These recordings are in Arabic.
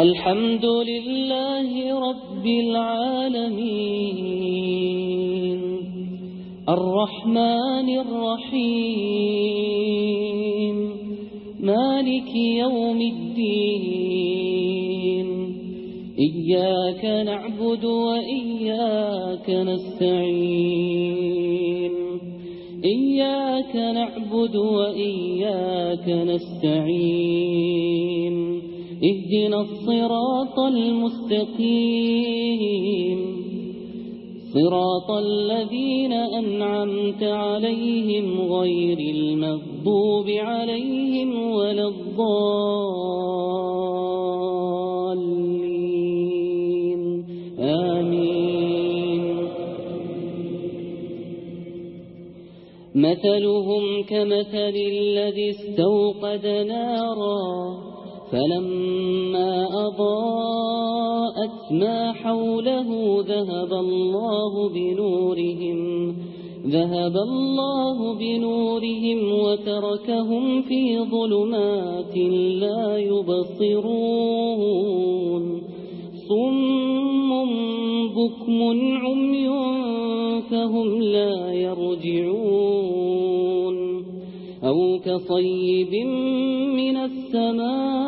الحمد لله رب العالمين الرحمن الرحيم مالك يوم الدين إياك نعبد وإياك نستعين إياك نعبد وإياك نستعين اهدنا الصراط المستقيم. صراط الذين أنعمت عليهم غير المغضوب عليهم ولا الضالين. آمين. مثلهم كمثل الذي استوقد نارا فلما أضاءت ما حوله ذهب الله بنورهم ذهب الله بنورهم وتركهم في ظلمات لا يبصرون. صم بكم عمي فهم لا يرجعون. أو كصيب من السماء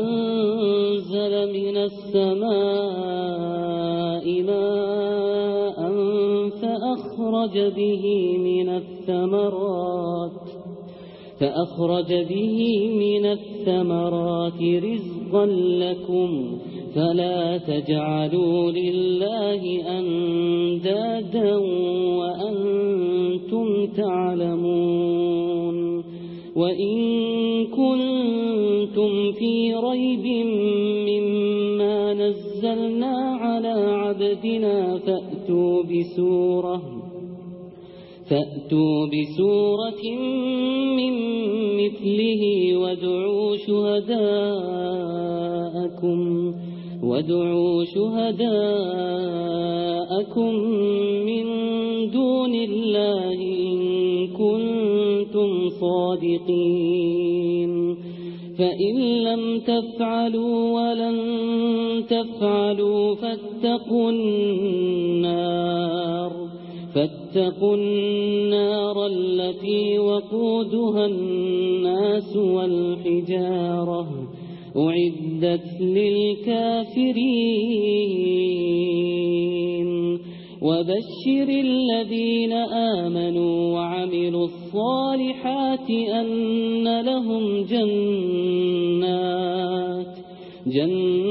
السماء ماء فأخرج به من الثمرات فأخرج به من الثمرات رزقا لكم فلا تجعلوا لله أندادا وأنتم تعلمون وإن كنتم في ريب مما نزلنا على عبدنا فأتوا بسورة فأتوا بسورة من مثله وادعوا شهداءكم وادعوا شهداءكم من دون الله إن كنتم صادقين فإن لم تفعلوا ولن تفعلوا فاتقوا النار فاتقوا النار التي وقودها الناس والحجارة أعدت للكافرين وبشر الذين آمنوا وعملوا الصالحات أن لهم جنات جنات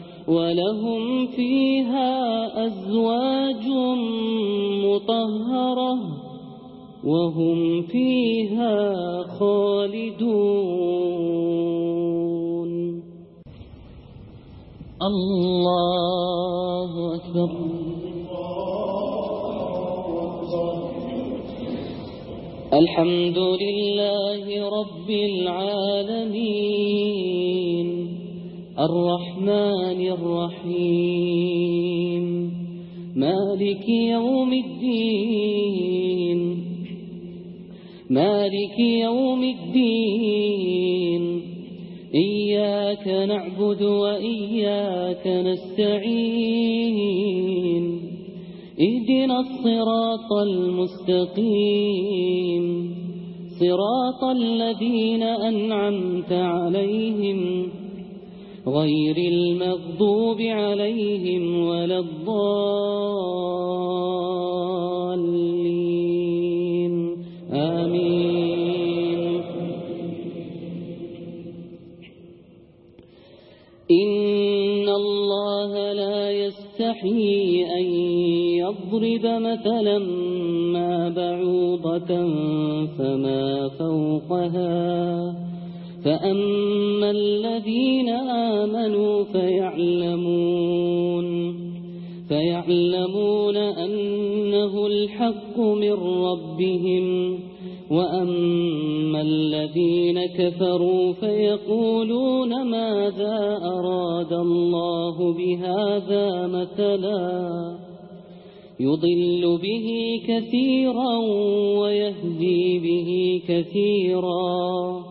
ولهم فيها أزواج مطهرة وهم فيها خالدون الله أكبر الحمد لله رب العالمين الرحمن الرحيم. مالك يوم الدين. مالك يوم الدين. إياك نعبد وإياك نستعين. إدنا الصراط المستقيم. صراط الذين أنعمت عليهم غير المغضوب عليهم ولا الضالين. آمين. إن الله لا يستحي أن يضرب مثلا ما بعوضة فما فوقها. فأما الذين آمنوا فيعلمون فيعلمون أنه الحق من ربهم وأما الذين كفروا فيقولون ماذا أراد الله بهذا مثلا يضل به كثيرا ويهدي به كثيرا